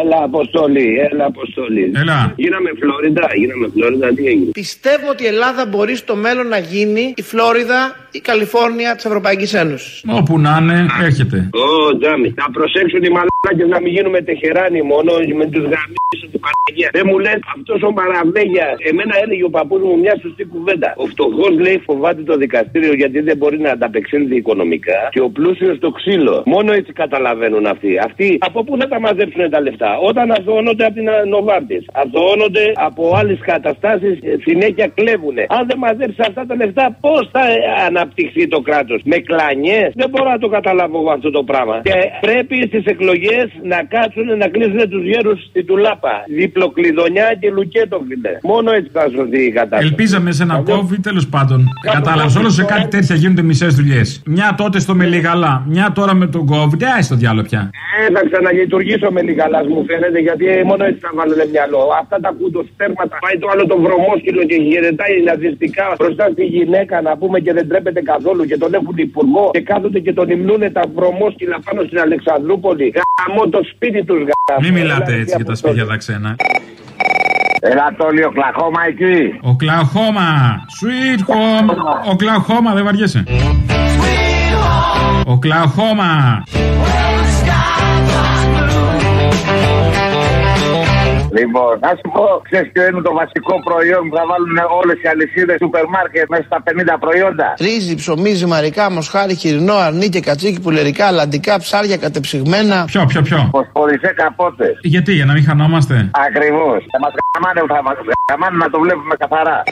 Έλα, Αποστολή, έλα, Αποστολή. Έλα. Γίναμε Φλόριντα, γίναμε Φλόριντα, τι έγινε; Πιστεύω ότι η Ελλάδα μπορεί στο μέλλον να γίνει η Φλόριδα, η Καλιφόρνια της Ευρωπαϊκής Ένωσης. Όπου να είναι, έρχεται. Ω, τζάμι. Θα προσέξουν οι μαλάκες να μην γίνουμε τεχεράνι μόνος με τους γαμίσους του Παναγία. Δεν μου λες αυτός ο Μαραβέγια. Εμένα έλεγε ο παππούς μου μια σωστή κουβέντα. Ο φτωχός λέει φοβάται το δικαστήριο γιατί δεν μπορεί να ανταπεξέλθει οικονομικά και ο πλούσιος το ξύλο. Μόνο έτσι καταλαβαίνουν αυτοί. Αυτοί από πού θα τα μαζέψουν τα λεφτά. Όταν αθωώνονται από την Νοβάρτης, αθωώνονται από άλλες καταστάσεις, συνέχεια κλέβουν. Αν δεν μαζέψει αυτά τα λεφτά, πώς θα ε, αναπτυχθεί το κράτος; Με κλανιές; Δεν μπορώ να το καταλάβω εγώ αυτό το πράγμα. Και πρέπει στις εκλογές να κάτσουν να κλείσουν τους γέρους στην τουλάπα. Διπλοκλειδονιά και λουκέτο, φίλε. Μόνο έτσι θα σωθεί η κατάσταση. Ελπίζαμε σε ένα COVID, τέλος πάντων. Κατάλαβες, όλος σε κάτι τέτοια γίνονται μισές δουλειές. Μια τότε στο Μελιγαλά, μια τώρα με τον COVID. Ε, στο διάλογο πια. Ε, θα ξαναλειτουργήσω με λίγα μου φαίνεται γιατί μόνο έτσι θα βάλω μυαλό. Αυτά τα κουντοστέρματα πάει το άλλο το βρωμόσκυλο και χαιρετάει ναζιστικά μπροστά στη γυναίκα να πούμε και δεν τρέπεται καθόλου και τον έχουν υπουργό και κάθονται και τον υμνούνε τα βρωμόσκυλα πάνω στην Αλεξανδρούπολη. Γαμώ το σπίτι τους γαμώ. Μην μιλάτε έτσι για τα σπίτια τα ξένα. Έλα το ο Κλαχώμα εκεί. Ο Κλαχώμα. Sweet home. Ο Κλαχώμα, δεν βαριέσαι. Ο Λοιπόν, να σου πω, ξέρεις ποιο είναι το βασικό προϊόν που θα βάλουν όλες οι αλυσίδες σούπερ μάρκετ μέσα στα 50 προϊόντα; Ρύζι, ψωμί, ζυμαρικά, μοσχάρι, χοιρινό, αρνί και κατσίκι, πουλερικά, λαντικά, ψάρια κατεψυγμένα. Ποιο, ποιο, ποιο; Φωσφορισέ καπότες. Γιατί, για να μην χανόμαστε; Ακριβώς. Θα μας γαμάνε, θα μας γαμάνε να το βλέπουμε καθαρά.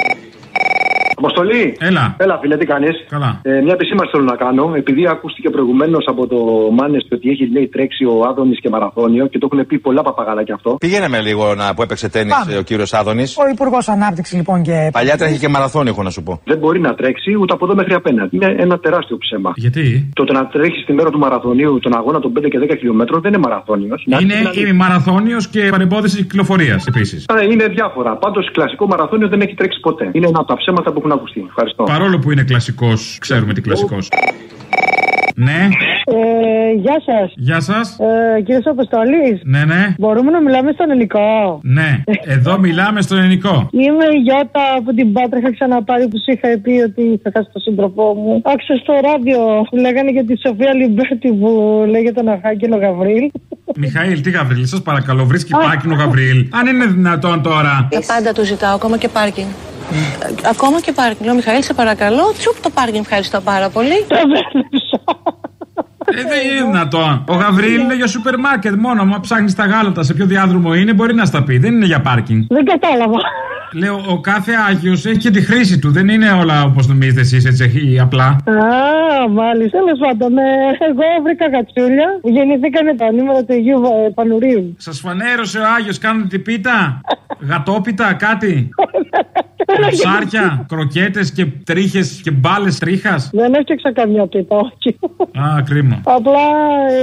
Αποστολή! Έλα. Έλα, φίλε, τι κάνεις; Καλά. Ε, μια επισήμανση θέλω να κάνω. Επειδή ακούστηκε προηγουμένως από το Μάνες ότι έχει λέει, τρέξει ο Άδωνης και μαραθώνιο και το έχουν πει πολλά παπαγάλα αυτό. Πήγαινε με λίγο να, που έπαιξε τέννη ο κύριος Άδωνης. Ο Υπουργός Ανάπτυξης λοιπόν και. Παλιά τρέχει και μαραθώνιο, έχω να σου πω. Δεν μπορεί να τρέξει ούτε από εδώ μέχρι απέναντι. Είναι ένα τεράστιο ψέμα. Γιατί; Το να τρέχει τη μέρα του μαραθωνίου τον αγώνα των 5 και 10 χιλιόμετρων δεν είναι μαραθώνιος. Είναι ημιμαραθώνιο και παρεμπόδιση κυκλοφορίας επίσης. Είναι διάφορα. Πάντως κλασικό μαραθώνιο δεν έχει τρέξει ποτέ. Είναι ένα από τα ψέματα που έχουν ακουστεί. Ευχαριστώ. Παρόλο που είναι κλασικός, ξέρουμε τι κλασικός. Ναι. Ε, γεια σας. Γεια σας. Ε, Κύριε Αποστολή. Ναι, ναι. Μπορούμε να μιλάμε στον ελληνικό; Ναι. Εδώ μιλάμε στον ελληνικό. Είμαι η Γιώτα από την Πάτρα. Είχα ξαναπάρει που σου είχα πει ότι θα χάσει τον σύντροφό μου. Άκουσα στο ράδιο που λέγανε για τη Σοφία Λιμπέρτη που λέγεται τον Αρχάγγελο Γαβρίλ. Μιχαήλ, τι Γαβρίλ, σας παρακαλώ, βρίσκει πάκινο Γαβρίλ. Αν είναι δυνατόν τώρα. Τα πάντα του ζητάω, ακόμα και πάρκινγκ. Ακόμα και πάρκινγκ. Λέω Μιχαήλ, σε παρακαλώ. Τσουπ το πάρκινγκ, ευχαριστώ πάρα πολύ. Ε, δεν είναι δυνατόν. Ο Γαβριήλ είναι για σούπερ μάρκετ μόνο. Μα ψάχνεις τα γάλατα σε ποιο διάδρομο είναι, μπορεί να στα πει. Δεν είναι για πάρκινγκ. Δεν κατάλαβα. Λέω, ο κάθε Άγιος έχει και τη χρήση του. Δεν είναι όλα όπως νομίζετε εσείς έτσι έχει απλά. Α, μάλιστα. Τέλος πάντων, ε, εγώ βρήκα γατσούλια που γεννηθήκανε τα νούμερα του Αγίου ε, Πανουρίου. Σας φανέρωσε ο Άγιος, κάνετε την πίτα; Γατόπιτα, κάτι; Ψάρια, κροκέτες και τρίχες και μπάλες τρίχας; Δεν έφτιαξα καμιά πίτα, όχι. Α, κρίμα. Απλά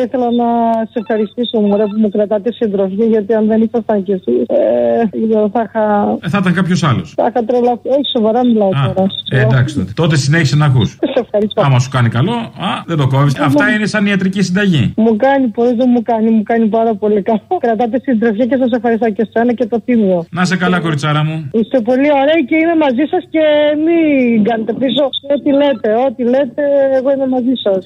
ήθελα να σε ευχαριστήσω μωρέ που μου κρατάτε συντροφή γιατί αν δεν ήσασταν κι εσείς ε, θα είχα. Ε, θα ήταν κάποιος άλλος. Θα είχα τρελαθεί. Όχι, σοβαρά μιλάω τώρα. Ε, εντάξει τότε. Τότε συνέχισε να ακούς. Σε ευχαριστώ. Άμα σου κάνει καλό, α, δεν το κόβεις. Αυτά είναι σαν ιατρική συνταγή. Μου κάνει πολύ, δεν μου κάνει, μου κάνει πάρα πολύ καλό. Κρατάτε συντροφή και σας ευχαριστώ και εσένα και το θύμιο. Να σε καλά, κοριτσάρα μου. Είστε πολύ ωραίοι και είμαι μαζί σας και μην κάνετε πίσω ό,τι λέτε. Ό,τι λέτε, εγώ είμαι μαζί σας.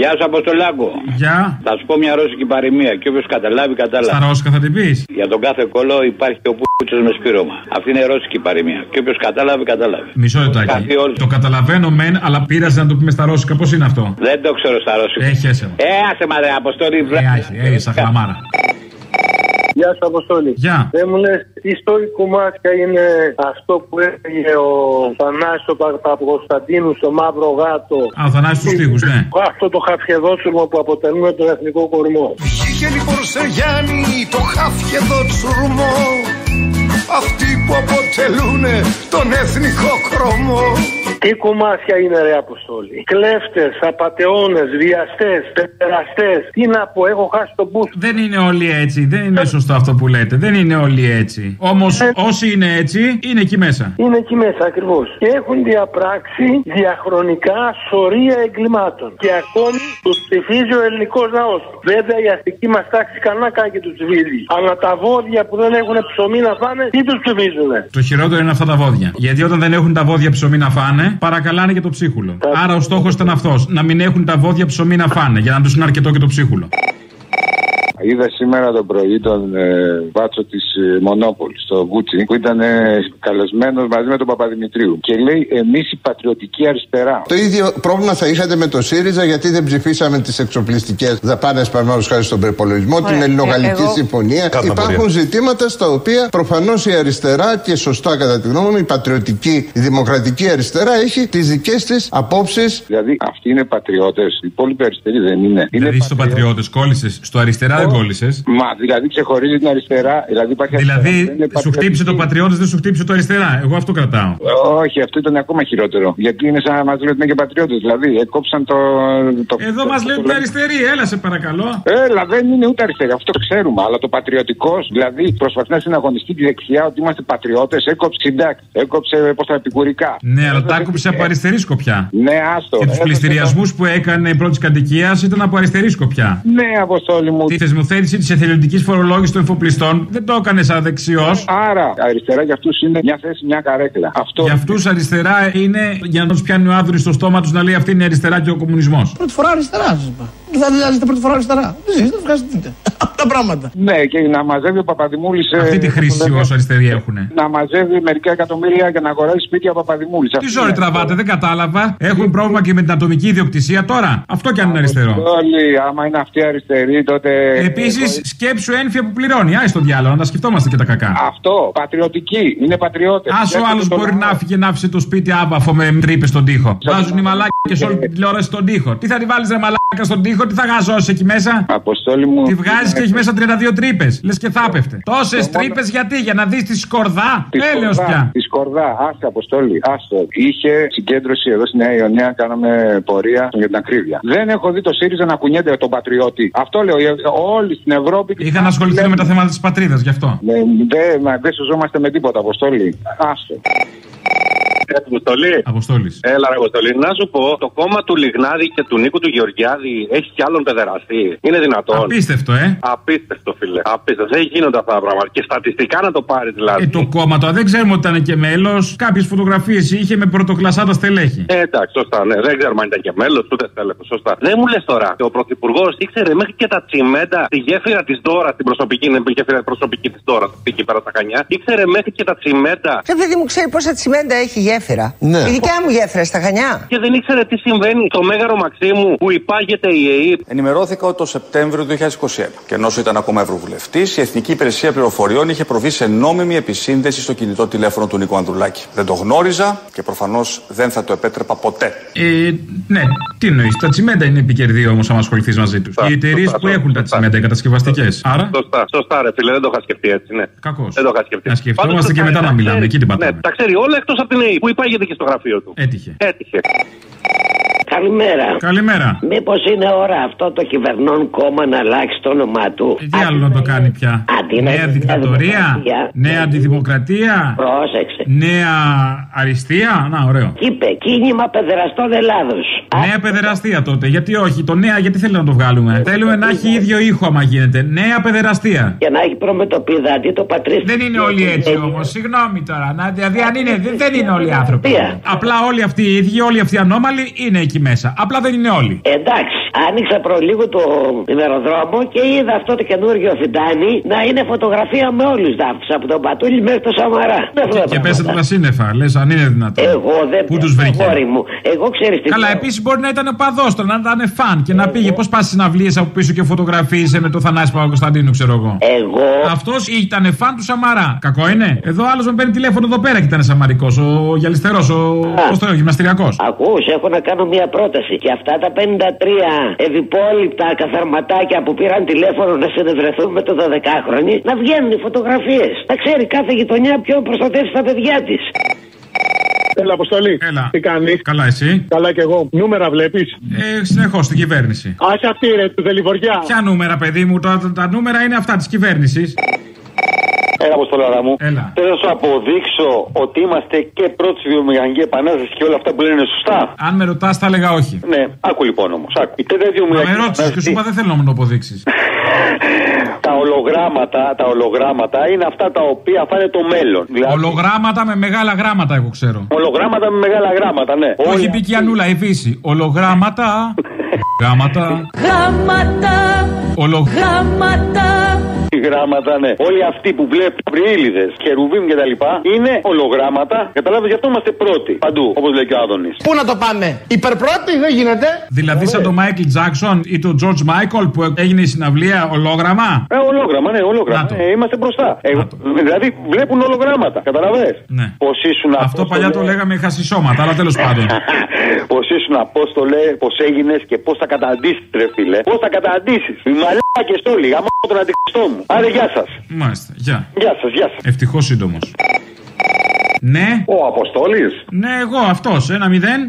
Γεια σου, Αποστολάκο. Γεια. Θα σου πω μια ρώσικη παροιμία και όποιος καταλάβει, κατάλαβε. Στα ρώσικα θα την πεις. Για τον κάθε κολό υπάρχει ο πούτσος με σπήρωμα. Αυτή είναι ρώσικη παροιμία. Και όποιος κατάλαβε, κατάλαβε. Μισό λεπτάκι. Το καταλαβαίνω μεν, αλλά πήραζε να το πούμε στα ρώσικα. Πώς είναι αυτό; Δεν το ξέρω στα ρώσικα. Έχει έσαι. Ε, άσε μα ρε, Αποστολή. Ε, άσε, ε, σαν χλαμάρα. Γεια σου, Αποστόλη. Γεια. Δεν μου λε τι στόη κουμάτια είναι αυτό που έλεγε ο Θανάσιο Παπακοσταντίνου στο Μαύρο Γάτο. Α, ο Θανάσιο του τείχου, ναι. Αυτό το χαφιεδότσουρμο που αποτελούν τον εθνικό κορμό. Βγήκε λοιπόν σε Γιάννη το χαφιεδότσουρμο. Αυτοί που αποτελούν τον εθνικό χρωμό. Τι κομμάτια είναι ρε Αποστόλη; Κλέφτες, απαταιώνες, βιαστές, πεπεραστέ. Τι να πω, έχω χάσει τον μπούσο. Δεν είναι όλοι έτσι. Δεν είναι σωστό αυτό που λέτε. Δεν είναι όλοι έτσι. Όμως όσοι είναι έτσι, είναι εκεί μέσα. Είναι εκεί μέσα ακριβώς. Και έχουν διαπράξει διαχρονικά σωρία εγκλημάτων. Και ακόμη τους ψηφίζει ο ελληνικός λαός. Βέβαια η αστική μας τάξη κανένα κάνει και τους ψηφίζει. Αλλά τα βόδια που δεν έχουν ψωμί να φάνε, τι τους ψηφίζουν. Το χειρότερο είναι αυτά τα βόδια. Γιατί όταν δεν έχουν τα βόδια ψωμί να φάνε, παρακαλάνε και το ψίχουλο. Άρα ο στόχος ήταν αυτός. Να μην έχουν τα βόδια ψωμί να φάνε. Για να τους είναι αρκετό και το ψίχουλο. Είδα σήμερα το πρωί τον ε, μπάτσο της ε, Μονόπολης, το Γκούτσι, που ήταν ε, καλεσμένος μαζί με τον Παπαδημητρίου. Και λέει: Εμείς η πατριωτική αριστερά. Το ίδιο πρόβλημα θα είχατε με το ΣΥΡΙΖΑ γιατί δεν ψηφίσαμε τις εξοπλιστικές δαπάνες παραδείγματο χάρη στον προπολογισμό, την Ελληνογαλλική εγώ- Συμφωνία. Κάτω να Υπάρχουν μπορεί. ζητήματα στα οποία προφανώς η αριστερά και σωστά κατά τη γνώμη μου η πατριωτική, η δημοκρατική αριστερά έχει τις δικές της απόψεις. Δηλαδή αυτοί είναι πατριώτες. Οι υπόλοιποι αριστεροί δεν είναι. Δηλαδή στο πατριώτες κόλλησες, στο αριστερά δεν κόλλησε. Μα δηλαδή ξεχωρίζει την αριστερά. Δηλαδή, υπάρχει αριστερά που δεν Δηλαδή είναι σου χτύπησε το πατριώτε, δεν σου χτύπησε το αριστερά. Εγώ αυτό κρατάω. Όχι, αυτό ήταν ακόμα χειρότερο. Γιατί είναι σαν να μας λένε ότι είναι και πατριώτες. Δηλαδή, έκοψαν το. το Εδώ το- μας το- λέει το- ότι είναι αριστερή, έλα σε παρακαλώ. Έλα, δεν είναι ούτε αριστερή, αυτό το ξέρουμε. Αλλά το πατριωτικός, δηλαδή προσπαθεί να συναγωνιστεί τη δεξιά ότι είμαστε πατριώτες, έκοψε συντάκτη, έκοψε πώς τα επικουρικά. Ναι, αλλά τα άκουψε από αριστερή σκοπιά. Ναι, άστο. Και τους Έδωσε πληστηριασμούς που έκανε πρώτη κατοικίας ήταν από αριστερή σκοπιά. το- Ναι, αποστόλη μου. Τη θεσμοθέτηση της εθελοντικής φορολόγησης των εφοπλιστών δεν το έκανες σαν δεξιό. Άρα, αριστερά για αυτούς είναι μια θέση, μια καρέκλα. Αυτό. Για αυτούς αριστερά είναι για να τους πιάνει ο άδουρης στο στόμα τους να λέει αυτή είναι η αριστερά και ο κομμουνισμός. Πρώτη φορά αριστερά, σα είπα. Θα δείτε πρώτη φορά αριστερά. Δεν δεν βγάζετε. Αυτά τα πράγματα. Ναι, και να μαζεύει ο Παπαδημούλης. Αυτή τη χρήση όσοι αριστεροί έχουν. Να μαζεύει μερικά εκατομμύρια για να αγοράσει σπίτια ο Παπαδημούλης. Τι ζόρι τραβάτε, δεν κατάλαβα. Έχουν πρόβλημα και με την ατομική ιδιοκτησία τώρα. Αυτό κι αν είναι αριστερό. Όλοι, άμα είναι αυτοί αριστεροί, τότε. Επίσης, σκέψου ΕΝΦΙΑ που πληρώνει. Άι στο διάολο, να τα σκεφτόμαστε και τα κακά. Αυτό, πατριωτική, είναι πατριώτες. Ας ο άλλος μπορεί να φύγει να άφησε το σπίτι άμπαφο με τρύπες στον τοίχο. Βάζουν οι μαλάκια όλη την τηλεόραση στον τοίχο. Τι θα τη βάλεις ρε μαλάκα στον τοίχο, τι θα γαζώσει εκεί μέσα; Αποστόλη μου. Τη βγάζει και έχει μέσα 32 τρύπες. Λες και θα έπεφτε. Τόσες τρύπες γιατί, για να δεις τη σκορδά; Τη Έλεος Σκορδά, πια. Τη Σκορδά, άσε Αποστόλη, άστο. Είχε συγκέντρωση εδώ στη Νέα Ιωνία, κάναμε πορεία για την ακρίβεια. Δεν έχω δει το ΣΥΡΙΖΑ να κουνιέται τον πατριώτη. Αυτό λέω, ε, όλοι στην Ευρώπη. Είχαν ασχοληθεί με τα θέματα της πατρίδας γι' αυτό. Ναι, Δεν μα, δεν σωζόμαστε με τίποτα, αποστόλη. Άστο. Αποστολή. Αποστόλης. Έλα, ρε Αποστολή. Να σου πω, το κόμμα του Λιγνάδη και του Νίκου του Γεωργιάδη έχει κι άλλον παιδεραστή. Είναι δυνατόν. Απίστευτο, ε. Απίστευτο, φίλε. Απίστευτο. Δεν γίνονται αυτά τα πράγματα. Και στατιστικά να το πάρει δηλαδή. Ε, το κόμμα τώρα δεν ξέρουμε ότι ήταν και μέλος. Κάποιες φωτογραφίες είχε με πρωτοκλασσά τα στελέχη. Ε, εντάξει, σωστά, ναι. Δεν ξέρουμε αν ήταν και μέλος, ούτε στέλεχος. Σωστά. Δεν μου λες τώρα. Και ο πρωθυπουργός ήξερε μέχρι και τα τσιμέντα στη γέφυρα της Δώρα, την προσωπική, είναι η γέφυρα προσωπική της Δώρα, εκεί πέρα στα Χανιά. Ήξερε μέχρι και τα τσιμέντα. Ρε παιδί μου, ξέρει πόσα τσιμέντα έχει η γέφυρα. Ναι. Η δικιά μου γέφυρα στα Χανιά. Και δεν ήξερε τι συμβαίνει στο Μέγαρο Μαξίμου που υπάγεται η ΕΕΠ. Ενημερώθηκα ότι το Σεπτέμβριο του 2021 και ενώ ήταν ακόμα Ευρωβουλευτής, η Εθνική Υπηρεσία Πληροφοριών είχε προβεί σε νόμιμη επισύνδεση στο κινητό τηλέφωνο του Νίκο Ανδρουλάκη. Δεν το γνώριζα και προφανώς δεν θα το επέτρεπα ποτέ. Ε, ναι, τι εννοείς. Τα τσιμέντα είναι επικερδή όμως, αν ασχοληθείς μαζί τους. Οι εταιρείες σωστά, που έχουν τα τσιμέντα, οι κατασκευαστικές. Άρα; Σωστά, σωστά, ρε φίλε, δεν το είχα σκεφτεί έτσι, ναι. Κακός. Δεν το είχα σκεφτεί. Να σκεφτόμαστε Πάντως, και τα- μετά τα να μιλάμε. ξέρει. Εκεί την πατάμε. Ναι, τα ξέρει όλα εκτός από την ΕΕΠ που υπάγεται και στο γραφείο του. Έτυχε. Έτυχε. Καλημέρα. Καλημέρα. Μήπως είναι ώρα αυτό το κυβερνών κόμμα να αλλάξει το όνομά του; Ε, Τι άλλο να το κάνει πια; Αντί να Νέα είναι δικτατορία; δημοκρατία. Νέα αντιδημοκρατία; Πρόσεξε. Νέα αριστεία; Να, ωραίο. Είπε κίνημα παιδεραστών Ελλάδος. Νέα παιδεραστία τότε. Γιατί όχι, το νέα, γιατί θέλει να το βγάλουμε; Θέλουμε να έχει ίδιο ήχο άμα γίνεται. Νέα παιδεραστία. Για να έχει προμετωπίδα αντί το πατρίδι. Δεν είναι όλοι έτσι όμως. Συγγνώμη τώρα. Να, δηλαδή, αν είναι, δεν, δεν είναι όλοι οι άνθρωποι. Απλά όλοι αυτοί οι ίδιοι, όλοι αυτοί οι ανώμαλοι είναι εκεί μέσα. Απλά δεν είναι όλοι. Εντάξει, άνοιξα προλίγο το ημεροδρόμο και είδα αυτό το καινούργιο φιντάνι να είναι φωτογραφία με όλους του δάφτου. Από τον Πατούλη μέχρι τον Σαμαρά. Δεν Και, και πέσατε τα σύννεφα. Λες, αν είναι δυνατόν. Εγώ δεν Πού τους βρήκε; αγόρι μου. Εγώ ξέρεις τι. Καλά, επίσης μπορεί να ήταν παδό να ήταν φαν και να πήγε. Πώς πας συναυλίες από πίσω και φωτογραφίησε με το Θανάση Παπα-Κωνσταντίνου, ξέρω εγώ; Εγώ. Αυτός ήταν φαν του Σαμαρά. Κακό είναι; Εδώ άλλος με παίρνει τηλέφωνο εδώ πέρα και ήταν Σαμαρικός. Ο γυαλιστερός, ο. Πώς το λέω, γυμναστηριακός. Ακούς, έχω να κάνω μια πρόταση. Και αυτά τα 53 ευυπόλοιπτα καθαρματάκια που πήραν τηλέφωνο να συνευρεθούν με το 12χρονη, να βγαίνουν οι φωτογραφίες. Να ξέρει κάθε γειτονιά ποιον προστατεύσει τα παιδιά της. Έλα, Αποστολή. Έλα. Τι κάνεις; Καλά, εσύ; Καλά κι εγώ. Νούμερα βλέπεις; Ε, συνεχώς στην κυβέρνηση. Άσε αυτή ρε, του Δελιβοριά. Ποια νούμερα, παιδί μου, τα, τα νούμερα είναι αυτά της κυβέρνησης. Έλα, Αποστολάρα μου. Έλα. Θέλω να σου αποδείξω ότι είμαστε και πρώτη στη βιομηχανική επανάσταση και όλα αυτά που λένε είναι σωστά. Αν με ρωτάς, τα έλεγα όχι. Ναι, άκου λοιπόν όμως. Η τέταρτη Μα βιομηχανική με ρώτησες και σου είπα δεν θέλω να μου το αποδείξεις. τα ολογράμματα, τα ολογράμματα είναι αυτά τα οποία θα είναι το μέλλον. Δηλαδή, Ολογράμματα με μεγάλα γράμματα, εγώ ξέρω. ολογράμματα με μεγάλα γράμματα, ναι. Όχι πει και η Ανούλα, η Βύση. Ολογράμματα. Γράμματα. Γράμματα, Ολογράμματα. Γράμματα, ναι. Όλοι αυτοί που βλέπουν πριήλιδες, χερουβίμ και τα λοιπά είναι ολογράμματα. Καταλάβεις, γι' αυτό είμαστε πρώτοι. Παντού, όπως λέει και ο Άδωνης. Πού να το πάμε, υπερπρώτη δεν γίνεται. Δηλαδή σαν το Μάικλ Τζάξον ή το George Michael που έγινε η συναυλία ολόγραμμα; Ε, ολόγραμμα, ναι, ολόγραμμα. Ε, είμαστε μπροστά. Ε, δηλαδή βλέπουν ολογράμματα. Καταλαβέ. Ναι. Πώς ήσουν Αυτό παλιά το λέγαμε χασισώματα, αλλά τέλος πάντων. Πώς ήσουν απόστολε, πώς έγινες και πώς θα καταντήσεις, ρε φίλε. Πώς θα καταντήσεις. Οι μαλάκες όλοι, γαμώ τον αντιχριστό μου. Άρα, γεια σας. Μάλιστα, γεια. Γεια σας, γεια σας. Ευτυχώς σύντομος. Ναι. Ο Αποστόλης. Ναι, εγώ αυτός. Ένα μηδέν.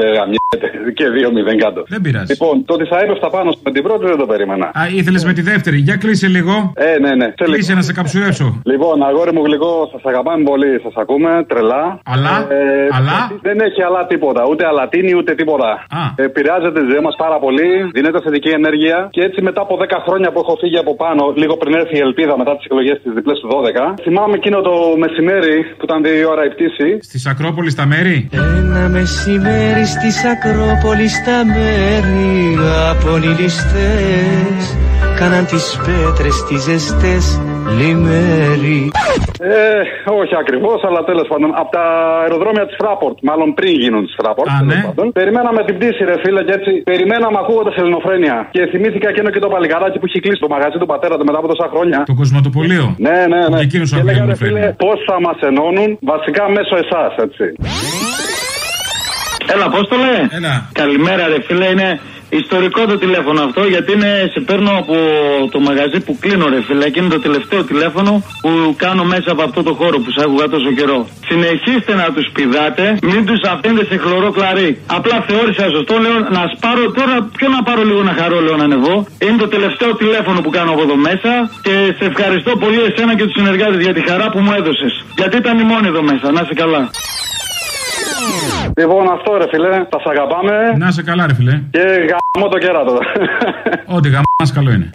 Δεν γαμιέται. Και δύο μηδέν κάτω. Δεν πειράζει. Λοιπόν, το ότι θα έπεφτα πάνω με την πρώτη δεν το περίμενα. Α, ήθελες με τη δεύτερη. Για κλείσε λίγο. Ε, ναι, ναι. Σε Κλείσε λίγο. να σε καψουρέψω. Λοιπόν, αγόρι μου γλυκό, σας αγαπάμε πολύ. Σας ακούμε τρελά. Αλλά, Ε, αλλά; Δεν έχει αλλά τίποτα. Ούτε αλατίνη ούτε τίποτα. Α. Επηρεάζεται τη ζωή μας πάρα πολύ. Δίνεται θετική ενέργεια. Και έτσι μετά από 10 χρόνια που έχω φύγει από πάνω, λίγο πριν έρθει η ελπίδα μετά τις εκλογές της διπλές του 12, θυμάμαι εκείνο το μεσημέρι που ήταν δύο ώρα η πτήση. Στη Ακρόπολη στα μέρη. Ένα μεσημέρι στη Ακρόπολη στα μέρη απονηλιστές Κάναν τις πέτρες τις ζεστές λιμέρι Ε, όχι ακριβώς, αλλά τέλος πάντων. Από τα αεροδρόμια της Φράπορτ, μάλλον πριν γίνουν της Φράπορτ. Α, ναι. πάντων, περιμέναμε την πτήση, ρε φίλε, και έτσι. Περιμέναμε ακούγοντας ελληνοφρένεια. Και θυμήθηκα εκείνο και το παλικαράκι που είχε κλείσει το μαγαζί του πατέρα του μετά από τόσα χρόνια. Το κοσματοπολείο. Ναι, ναι, ναι. Και εκείνος και ακούει έλεγα, ρε ελληνοφρένεια. φίλε, πώς θα μας ενώνουν βασικά μέσω εσάς, έτσι. Έλα, Απόστολε. Έλα. Καλημέρα, ρε φίλε. Είναι ιστορικό το τηλέφωνο αυτό γιατί είναι, σε παίρνω από το μαγαζί που κλείνω, ρε φίλε. Και είναι το τελευταίο τηλέφωνο που κάνω μέσα από αυτό το χώρο που σ' άκουγα τόσο καιρό. Συνεχίστε να τους πηδάτε, μην τους αφήνετε σε χλωρό κλαρί. Απλά θεώρησα σωστό, λέω να σπάρω τώρα. Ποιο να πάρω λίγο να χαρώ, λέω να ανεβώ. Είναι το τελευταίο τηλέφωνο που κάνω από εδώ μέσα και σε ευχαριστώ πολύ εσένα και τους συνεργάτες για τη χαρά που μου έδωσες. Γιατί ήταν η μόνη εδώ μέσα. Να είσαι καλά. Λοιπόν, αυτό ρε φίλε, τα σ' αγαπάμε. Να σε καλά, ρε φιλέ. Και γαμώ το κέρατο. Ό,τι γαμάς καλό είναι.